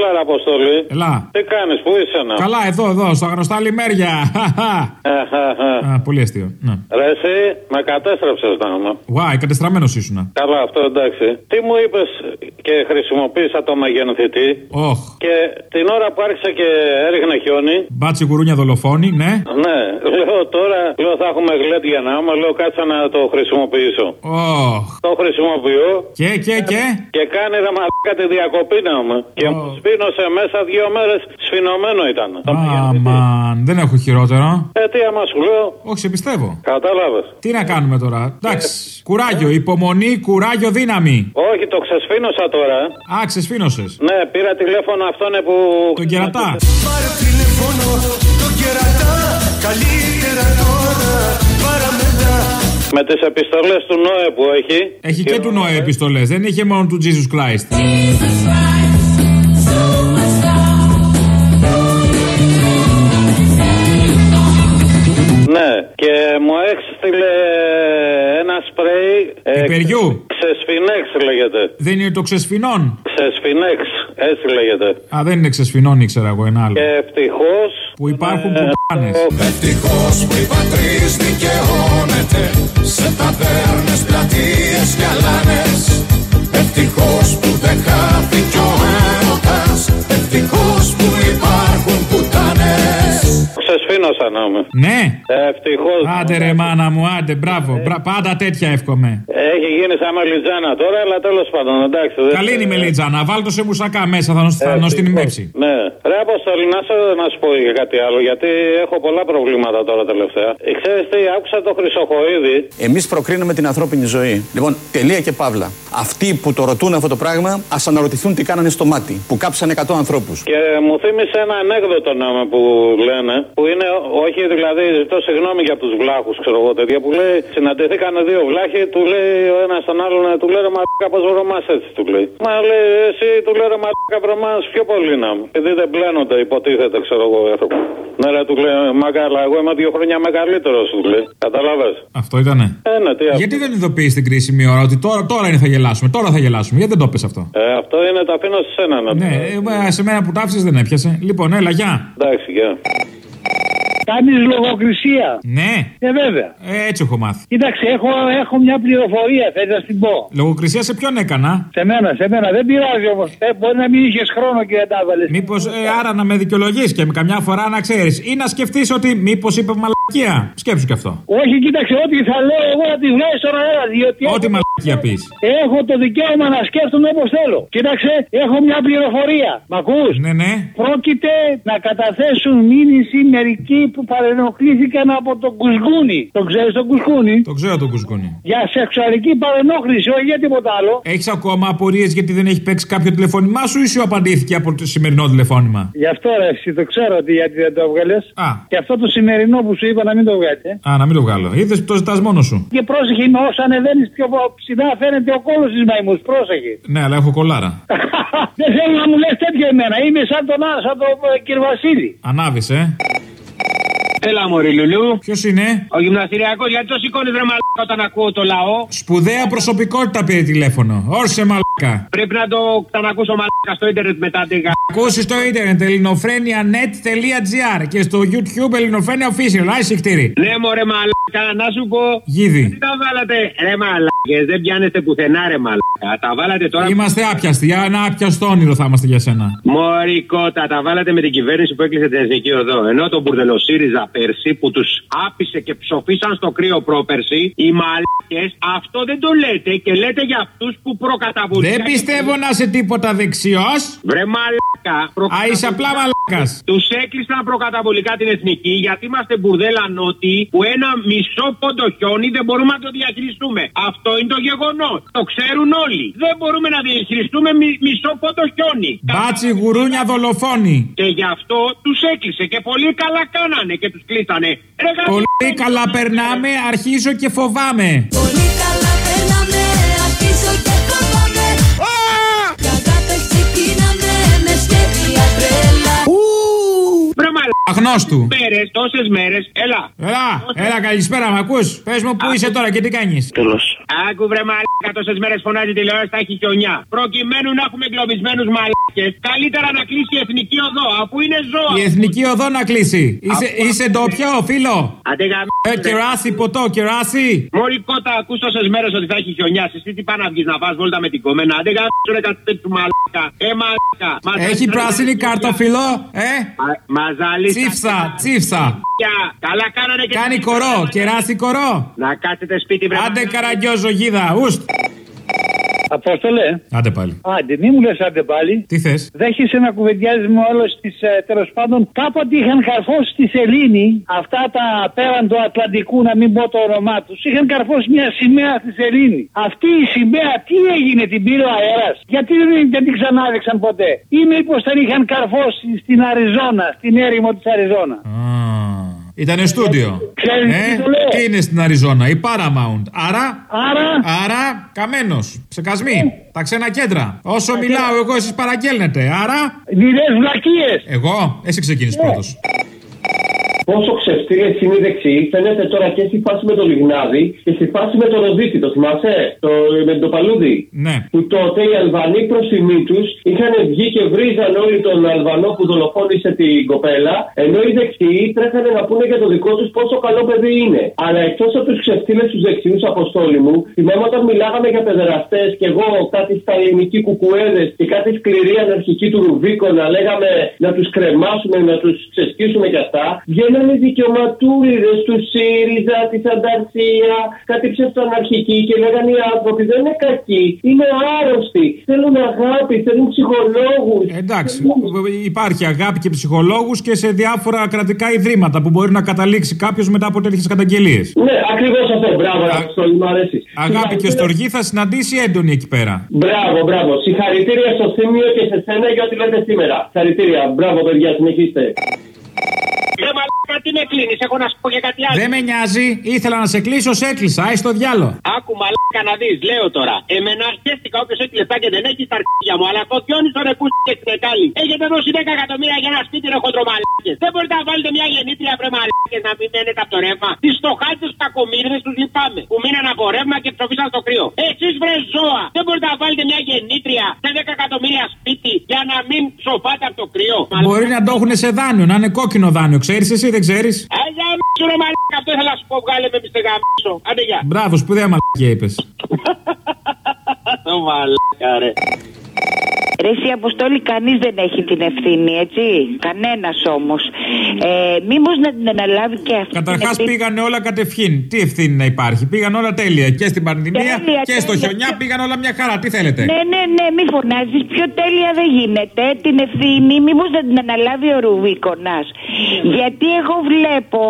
Έλα, ρε, Αποστολή. Ελά. Τι κάνεις, πού είσαι να; Καλά, εδώ, εδώ, στα γνωστά λιμέρια. Α, πολύ αστείο. Ναι. Ρε, εσύ με κατέστρεψες να μου. Γουάι, κατεστραμμένος ήσουν. Καλά, αυτό εντάξει. Τι μου είπες και χρησιμοποίησα το μεγενθητή. Όχ. Και την ώρα που άρχισε και έριχνε χιόνι. Μπάτσι γουρούνια δολοφόνη, ναι. Ναι, λέω τώρα, λέω θα έχουμε γλέντια να άμα, λέω κάτσα να το χρησιμοποιήσω. Όχ. Το χρησιμοποιώ. Και, και, και; Και κάνει ρε μαλάκα τη διακοπή να μου. Και μου σφίνωσε μέσα δύο μέρες σφινωμένο ήταν. Αμαν, δεν έχω χειρότερο. Ε, τι άμα σου λέω. Όχι, σε πιστεύω. Κατάλαβες. Τι να κάνουμε τώρα; Εντάξει. Κουράγιο, υπομονή, κουράγιο, δύναμη. Όχι, το ξεσφίνωσα τώρα. Α, ξεσφίνωσες. Ναι, πήρα τηλέφωνο αυτόν που. Τον κερατά. Πάρε τηλέφωνο το κερατά Καλύτερα τώρα παρά μετά Με τις επιστολές του Νόε που έχει. Έχει και του Νόε επιστολές, δεν είχε μόνο του Jesus Christ. Ναι, και μου έστειλε ένα σπρέι. ε, Υπεριού. Ξεσφινέξ λέγεται. Δεν είναι το ξεσφινών. Ξεσφινέξ, έτσι λέγεται. Α, δεν είναι ξεσφινών, ήξερα εγώ ένα άλλο. Και ευτυχώς. Που υπάρχουν Ε, πουτάνες. Ευτυχώς που η πατρίς δικαιώνεται Σε ταβέρνες, πλατείες και αλάνες Ξεσφίνωσα να είμαι. Ναι. Ευτυχώς. Άντε ρε μάνα μου, άντε, μπράβο. Μπρα- Πάντα τέτοια εύχομαι. Έχει γίνει σαν μελιτζάνα τώρα, αλλά τέλος πάντων εντάξει. δεν- Καλή είναι η μελίτσα, να βάλω το σε μουσακά μέσα, θα νοσ- θα νοστιμεύσει. Ναι. Ρε Αποστολή, να, σε, να σου πω και κάτι άλλο, γιατί έχω πολλά προβλήματα τώρα τελευταία. Ε, Ξέρεις τι, άκουσα το Χρυσοχοίδη. Εμείς προκρίνουμε την ανθρώπινη ζωή. Λοιπόν, τελεία και παύλα. Αυτοί που το ρωτούν αυτό το πράγμα, ας αναρωτηθούν τι κάνανε στο μάτι. Που κάψαν 100 ανθρώπους. Και μου θύμισε ένα ανέκδοτο νόμο που λένε, που είναι, όχι δηλαδή, ζητώ συγγνώμη για τους βλάχους, ξέρω εγώ τέτοια, που λέει, συναντηθήκαν δύο βλάχοι, του λέει ο ένας τον άλλον, του λέει ρε μαλάκα πώς βρωμάς έτσι, του λέει. Μα λέει, εσύ του λέει ρε μαλάκα βρωμάς πιο πολύ να μου. Επειδή δεν πλένονται, υποτίθεται, ξέρω εγώ. οι άνθρωποι. Ναι, ρε, του λέει, μακάλα, εγώ είμαι δύο χρόνια μεγαλύτερος, του λέει. Κατάλαβε. Αυτό ήτανε. Ε, ναι, τι αυτό. Γιατί δεν ειδοποιείς την κρίσιμη ώρα ότι τώρα, τώρα είναι θα γελάσουμε, τώρα θα γελάσουμε. Γιατί δεν το πες αυτό; Ε, αυτό είναι, τα αφήνω σε σένα να Ναι, ε, σε μένα που τάφησε δεν έπιασε. Λοιπόν, έλα, γεια. Εντάξει, γεια. Κάνεις λογοκρισία. Ναι, Ε, βέβαια. ε, έτσι έχω μάθει. Κοίταξε, έχω, έχω μια πληροφορία, θέλει να την πω. Λογοκρισία σε ποιον έκανα; Σε μένα, σε μένα. Δεν πειράζει όμως. Ε, μπορεί να μην είχες χρόνο και δεν τα έβαλε. Μήπω άρα να με δικαιολογείς και με καμιά φορά να ξέρεις. Ή να σκεφτείς ότι μήπως είπε μαλακία. Σκέψου και αυτό. Όχι, κοίταξε, ό,τι θα λέω εγώ να τη βγάλεις στον αέρα. Διότι Ό,τι έχω, μαλακία πεις. έχω το δικαίωμα να σκέφτομαι όπως θέλω. Κοίταξε, έχω μια πληροφορία. Μ' ακούς; Ναι, ναι. Πρόκειται να καταθέσουν μήνυση μερικοί που παρενοχλήθηκαν από τον Κουσγούνι. Τον ξέρεις τον Κουσγούνι. Το ξέρω τον κουσκούνι. Για σεξουαλική παρενόχληση, όχι για τίποτα άλλο. Έχεις ακόμα απορίες γιατί δεν έχει παίξει κάποιο τηλεφώνημά σου ή σου απαντήθηκε από το σημερινό τηλεφώνημα; Γι' αυτό ρε, εσύ το ξέρω ότι γιατί δεν το έβγαλες. Α. Και αυτό το σημερινό που σου είπα να μην το βγάλεις. Ε. Α, να μην το βγάλω. Είδες που το ζητάς μόνος σου. Και πρόσεχε με όσο ανεβαίνεις πιο ψηλά φαίνεται ο κόλος της μαϊμούς. Πρόσεχε. Ναι, αλλά έχω κολάρα. δεν θέλω να μου λες τέτοια εμένα. Είμαι σαν τον άλλο, σαν τον ε, κύριο Βασίλη. Ανάβεις, ε. Έλα, Μωρή Λουλού. Ποιος είναι; Ο γυμναστηριακός, γιατί το σηκώνεις ρε μαλάκα όταν ακούω το λαό; Σπουδαία προσωπικότητα πήρε τηλέφωνο. Όρσε μαλάκα. Πρέπει να το ξανακούσω μαλάκα στο ίντερνετ μετά την κα... Ακούσεις στο ίντερνετ ελληνοφρένια.net.gr και στο YouTube ελληνοφρένια official. Άισι κτήρι. Ναι, μωρέ μαλάκα, να σου πω. Γίδι. Τι τα βάλατε, ρε μαλάκες, δεν πιάνεστε πουθενά ρε μαλάκα. Τα βάλατε τώρα. Είμαστε άπιαστοι. Για ένα άπιαστο όνειρο θα είμαστε για σένα. Μωρικότα, τα βάλατε με την κυβέρνηση που έκλεισε την Εθνική Οδό. Ενώ τον Μπουρδελο ΣΥΡΙΖΑ πέρσι που τους άπησε και ψοφίσαν στο κρύο πρόπερσι, οι μαλάκε αυτό δεν το λέτε και λέτε για αυτούς που προκαταβολικά. Δεν πιστεύω να είσαι τίποτα δεξιός. Βρε μαλάκα. Α, είσαι απλά μαλάκας. Τους έκλεισαν προκαταβολικά την εθνική γιατί είμαστε μπουρδέλα νότι που ένα μισό πόντο χιόνι δεν μπορούμε να το διαχειριστούμε. Αυτό είναι το γεγονός. Το ξέρουν όλοι. Δεν μπορούμε να διαχειριστούμε μι- μισό πόντο χιόνι. Μπάτσι γουρούνια δολοφόνη. Και γι' αυτό τους έκλεισε και πολύ καλά κάνανε και τους κλείσανε. Ρε, γαμ- Πολύ καλά περνάμε, αρχίζω και φοβάμαι. Πολύ καλά περνάμε, αρχίζω και φοβάμαι Κι αγάπες ξεκίναμε με σχέδια τρέλα Βρε μαλάκα. Αγνώστου. Μέρες, τόσες μέρες, έλα. Έλα, έλα, καλησπέρα, μ' ακούς; Πες μου πού είσαι τώρα και τι κάνεις; Τέλος. Άκου βρε μαλάκα, τόσες μέρες φωνάζει τηλεόραση, θα έχει χιονιά. Προκειμένου να έχουμε εγκλωβισμένους μαλάκες, καλύτερα να κλείσει η εθνική οδό, αφού είναι ζώα. Η εθνική οδό να κλείσει. Είσαι, είσαι ντόπιο, φίλο; Άντε γαμ- Ε, κεράσι, ποτό, κεράσι. Μόλι κότα, ακούς τόσες μέρες ότι θα έχει χιονιά. Εσύ τι πάνε να βγεις να πας βόλτα με την κομμένα. Άντε γαμίσου ρε κατέ του μαλάκα. Ε, μαλάκα. Μας Έχει ζαλίζετε πράσινη τα κάρτα, παιδιά. φίλο. Ε, Μα- Μας ζαλίζετε τσίφσα, τα τσίφσα. Παιδιά. Καλά κάνανε και Κάνει τις κορό, παιδιά. κεράσι κορό. Να κάτσετε σπίτι βρε. Άντε μαλάκα. καραγκιόζο γίδα, ουστ. Απόστολε. Άντε πάλι. Άντε, μη μου λες άντε πάλι. Τι θες; Δέχεσαι να κουβεντιάζεις με όλος τη τέλος πάντων. Κάποτε είχαν καρφώσει στη Σελήνη αυτά τα πέραν του Ατλαντικού, να μην πω το όνομά τους. Είχαν καρφώσει μια σημαία στη Σελήνη. Αυτή η σημαία τι έγινε, την πήρε ο αέρας; Γιατί δεν, δεν την ξανάδειξαν ποτέ; Ή μήπως την είχαν καρφώσει στην Αριζόνα, στην έρημο της Αριζόνα; Ήτανε στούντιο. Ξέρεις Ε, τι το λέω. τι είναι στην Αριζόνα, η Paramount. Άρα, Άρα, άρα, καμένος. Ψεκασμοί. Τα ξένα κέντρα. Όσο μιλάω εγώ, εσείς παραγγέλνετε. Άρα, μιλέ βλακίες. εγώ, εσύ ξεκίνησες Ναι. πρώτος. Πόσο ξεφτύλε είναι οι δεξιοί φαίνεται τώρα και στη φάση με το Λιγνάδι και στη φάση με το Ροδίτη. Το θυμάσαι, το, με το Παλούδι; Ναι. Που τότε οι Αλβανοί προς τιμή τους είχαν βγει και βρίζαν όλοι τον Αλβανό που δολοφόνησε την κοπέλα, ενώ οι δεξιοί τρέχανε να πούνε για το δικό τους πόσο καλό παιδί είναι. Αλλά εκτός από τους ξεφτύλες τους δεξιούς, Αποστόλη μου, θυμάμαι όταν μιλάγαμε για παιδεραστές και εγώ κάτι στα ελληνική κουκουέδες και κάτι σκληρή αναρχική του Ρουβίκονα, λέγαμε να τους κρεμάσουμε, να τους ξεσκίσουμε κι αυτά. Βγαίνανε δικαιωματούλιδες του ΣΥΡΙΖΑ, της Ανταρσία, κάτι ψευτοαναρχική και λέγανε οι άνθρωποι δεν είναι κακοί, είναι άρρωστοι. Θέλουν αγάπη, θέλουν ψυχολόγους. Εντάξει, υπάρχει αγάπη και ψυχολόγους και σε διάφορα κρατικά ιδρύματα που μπορεί να καταλήξει κάποιος μετά από τέτοιες καταγγελίες. Ναι, ακριβώς αυτό. Μπράβο, Αποστόλη, μου αρέσει. Αγάπη και στοργή θα συναντήσει έντονη εκεί πέρα. Μπράβο, μπράβο. Συγχαρητήρια στο Θήμιο και σε σένα για ό,τι λέτε σήμερα. Συγχαρητήρια. Μπράβο, παιδιά, συνεχίστε. Ρε μαλάκα, τι με κλείνεις, έχω να σου πω για κάτι άλλο. Δεν με νοιάζει, ήθελα να σε κλείσω, σε έκλεισα. Άι στο διάλο. Άκου μαλάκα να δεις, λέω τώρα. Εμένα χαίστηκα όποιος έχει λεφτά και δεν έχει στα αρχίδια μου, αλλά κοτιώνει τον επούστη και την εκάλη. Έχετε δώσει 10 εκατομμύρια για ένα σπίτι ρε χοντρομαλάκες. Δεν μπορείτε να βάλετε μια γεννήτρια βρε μαλάκες να μην μένετε από το ρεύμα. Τις στοχάτε τους κακομίρδε τους λυπάμαι. Που μείναν από ρεύμα και ψοφίσαν στο κρύο. Εσείς βρε ζώα. Δεν μπορείτε να βάλετε μια γεννήτρια σε 10 εκατομμύρια σπίτι για να μην ψοφάτε από το κρύο. Μπορεί να το έχουν σε δάνειο, να είναι κόκκινο δάνειο, ξέρεις εσύ, δεν ξέρεις; Αγιά μίσου ρε μαλάκα, αυτό ήθελα να σου πω, βγάλε με πιστεγαμίσο. Άντε γεια. Μπράβο, σπουδαία μαλακία είπες. Το μαλάκα ρε. Ρε εσύ Αποστόλη κανείς δεν έχει την ευθύνη έτσι; Κανένας όμως ε, Μήπως να την αναλάβει και αυτή Καταρχάς την ευθύνη; πήγανε όλα κατευχήν. Τι ευθύνη να υπάρχει; Πήγαν όλα τέλεια. Και στην πανδημία Τέλεια, και στο τέλεια. χιονιά πήγαν όλα μια χαρά. Τι θέλετε; Ναι, ναι, ναι, μη φωνάζεις Πιο τέλεια δεν γίνεται Την ευθύνη μήπως να την αναλάβει ο Ρουβίκονας; Γιατί εγώ βλέπω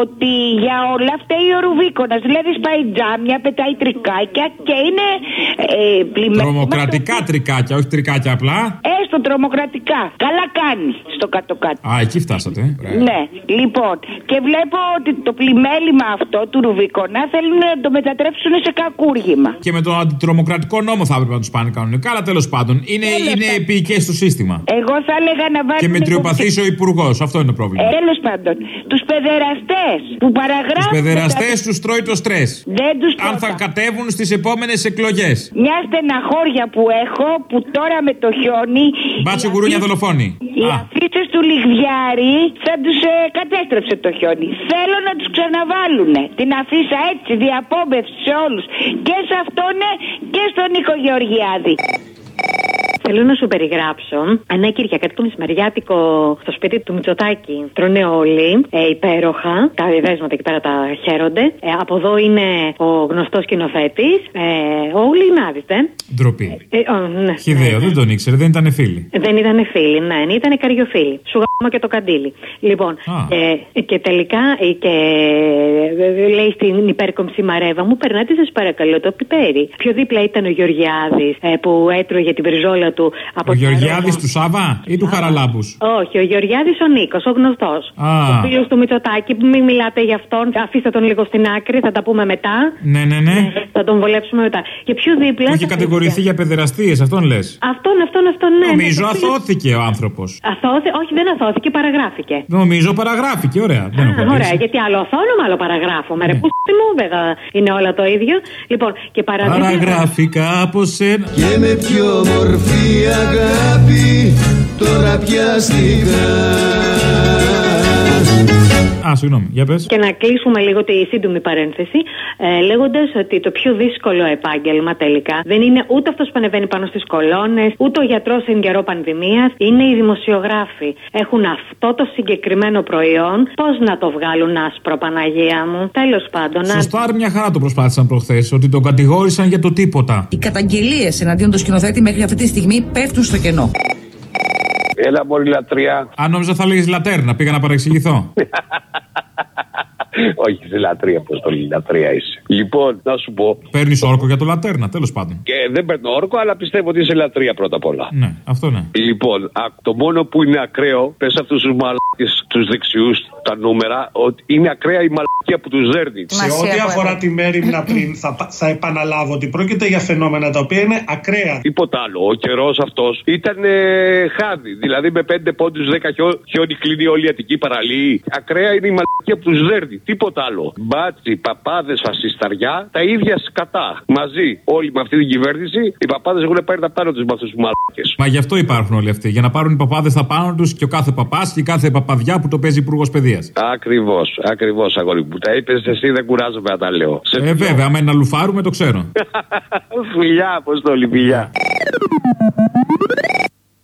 ότι για όλα φταίει ο Ρουβίκονας Δηλαδή σπάει τζάμια, πετάει τρικάκια Και είναι ε, πλημμένα Τρομοκρατικά τρικάκια, όχι τρικάκια απλά. Έστω τρομοκρατικά Καλά κάνει στο κάτω-κάτω Α, εκεί φτάσατε. ε. Ωραία. Ναι, λοιπόν, και βλέπω ότι το πλημέλημα αυτό του Ρουβίκονα θέλουν να το μετατρέψουν σε κακούργημα. Και με τον αντιτρομοκρατικό νόμο θα έπρεπε να τους πάνε κανονικά, αλλά τέλος πάντων είναι, είναι επίοικε στο σύστημα. Εγώ θα έλεγα να βάλουν. Και μετριοπαθή ο υπουργός. Αυτό είναι το πρόβλημα. Τέλος πάντων, τους παιδεραστές που Τους παραγράφουν. παιδεραστέ τα- τους τρώει το στρες. Δεν τους Αν θα κατέβουν στις επόμενες εκλογές. Μια στεναχώρια που έχω που τώρα με το χιόνι. Μπάτσε οι γουρούνια αφήσεις- δολοφόνοι. Οι Α, αφήσει του Λιγδιάρη θα τους κατέστρεψε το χιόνι. Θέλω να τους ξαναβάλουν την αφίσα έτσι, διαπόμπευση σε όλους. Και σε αυτόν και στον Νίκο Γεωργιάδη. Θέλω να σου περιγράψω ένα κυριακάτικο μεσημεριάτικο στο σπίτι του Μητσοτάκη. Τρώνε όλοι ε, υπέροχα. Τα δέσματα εκεί πέρα τα χαίρονται. Ε, από εδώ είναι ο γνωστός σκηνοθέτης. Ε, ο Λινάδη, δεν. ντροπή. Ε, ο, ναι. Χιδαίο, δεν τον ήξερε, δεν ήταν φίλοι. Δεν ήταν φίλοι, ναι, ήταν καριοφίλοι. Σου γάμω και το καντήλι. Λοιπόν, Α. ε, και τελικά ε, και ε, λέει στην υπέρκομψη Μαρέβα μου, περνάτε σας παρακαλώ το πιπέρι. Πιο δίπλα ήταν ο Γεωργιάδης ε, που έτρωγε την βριζόλα του του από Ο τα Γεωργιάδης Ρώμα. του Σάβα ή του Χαραλάμπους; Όχι, ο Γεωργιάδης ο Νίκος, ο γνωστός. Α. Ο φίλος του Μητσοτάκη, που μην μιλάτε για αυτόν. Αφήστε τον λίγο στην άκρη, θα τα πούμε μετά. Ναι, ναι, ναι. Θα τον βολέψουμε μετά. Και πιο δίπλα. Που είχε στα κατηγορηθεί για παιδεραστίες, αυτόν λες. Αυτόν, αυτόν, αυτόν, ναι. Νομίζω ναι, το φίλο- αθώθηκε ο άνθρωπος. Αθώθη, όχι, δεν αθώθηκε, παραγράφηκε. Νομίζω παραγράφηκε, ωραία. Δεν έχω Α, λύσει. ωραία, γιατί άλλο αθώνομαι, άλλο παραγράφομαι. Ρε, πού μου, βέβαια είναι όλα το ίδιο. Λοιπόν, και παραδείγματα. Παραγράφηκα από σένα. Και με πιο μορφή αγάπη τώρα πιαστικά Α, συγγνώμη, για πες. Και να κλείσουμε λίγο τη σύντομη παρένθεση, ε, λέγοντας ότι το πιο δύσκολο επάγγελμα τελικά δεν είναι ούτε αυτός που ανεβαίνει πάνω στις κολόνες, ούτε ο γιατρός εν καιρό πανδημίας, είναι οι δημοσιογράφοι. Έχουν αυτό το συγκεκριμένο προϊόν. Πώς να το βγάλουν άσπρο, Παναγία μου. Τέλος πάντων, να- Σωστά, μια χαρά το προσπάθησαν προχθές, ότι τον κατηγόρησαν για το τίποτα. Οι καταγγελίες εναντίον του σκηνοθέτη μέχρι αυτή τη στιγμή πέφτουν στο κενό. Έλα, Μωρή λατρεία. Αν νόμιζα θα λέγει λατέρνα, πήγα να παρεξηγηθώ. Όχι, σε λατρεία, πώ το λέει, λατρεία είσαι. Λοιπόν, να σου πω. Παίρνεις όρκο για το λατέρνα, τέλος πάντων. Και δεν παίρνω όρκο, αλλά πιστεύω ότι είσαι λατρεία πρώτα απ' όλα. Ναι, αυτό ναι. Λοιπόν, α, το μόνο που είναι ακραίο, πες αυτούς τους μαλάκες, τους δεξιούς, τα νούμερα, ότι είναι ακραία η μαλακία που τους δέρνει. Σε ό,τι αφορά τη μέρημνα πριν, θα, πα- θα επαναλάβω ότι πρόκειται για φαινόμενα τα οποία είναι ακραία. Τίποτα άλλο. Ο καιρός αυτός ήταν ε, χάδι. Δηλαδή με 5 πόντους 10 χιό, χιόνι κλείνει όλη η Αττική παραλία. Ακραία είναι η μαλακία που τους δέρνει. Τίποτα άλλο. Μπάτσι, παπάδες, φασισταριά, τα ίδια σκατά. Μαζί. Όλοι με αυτή την κυβέρνηση, οι παπάδες έχουν πάρει τα πάνω τους με αυτούς τους μαλακέ. Μα γι' αυτό υπάρχουν όλοι αυτοί. Για να πάρουν οι παπάδες τα πάνω τους και ο κάθε παπάς και η κάθε παπαδιά που το παίζει υπουργός παιδείας. Ακριβώς, ακριβώς αγόρι μου. Τα είπες εσύ, δεν κουράζομαι να τα λέω. Σε Ε, βέβαια, άμα είναι να λουφάρουμε, το ξέρω. φιλιά, αποστόλη, φιλιά.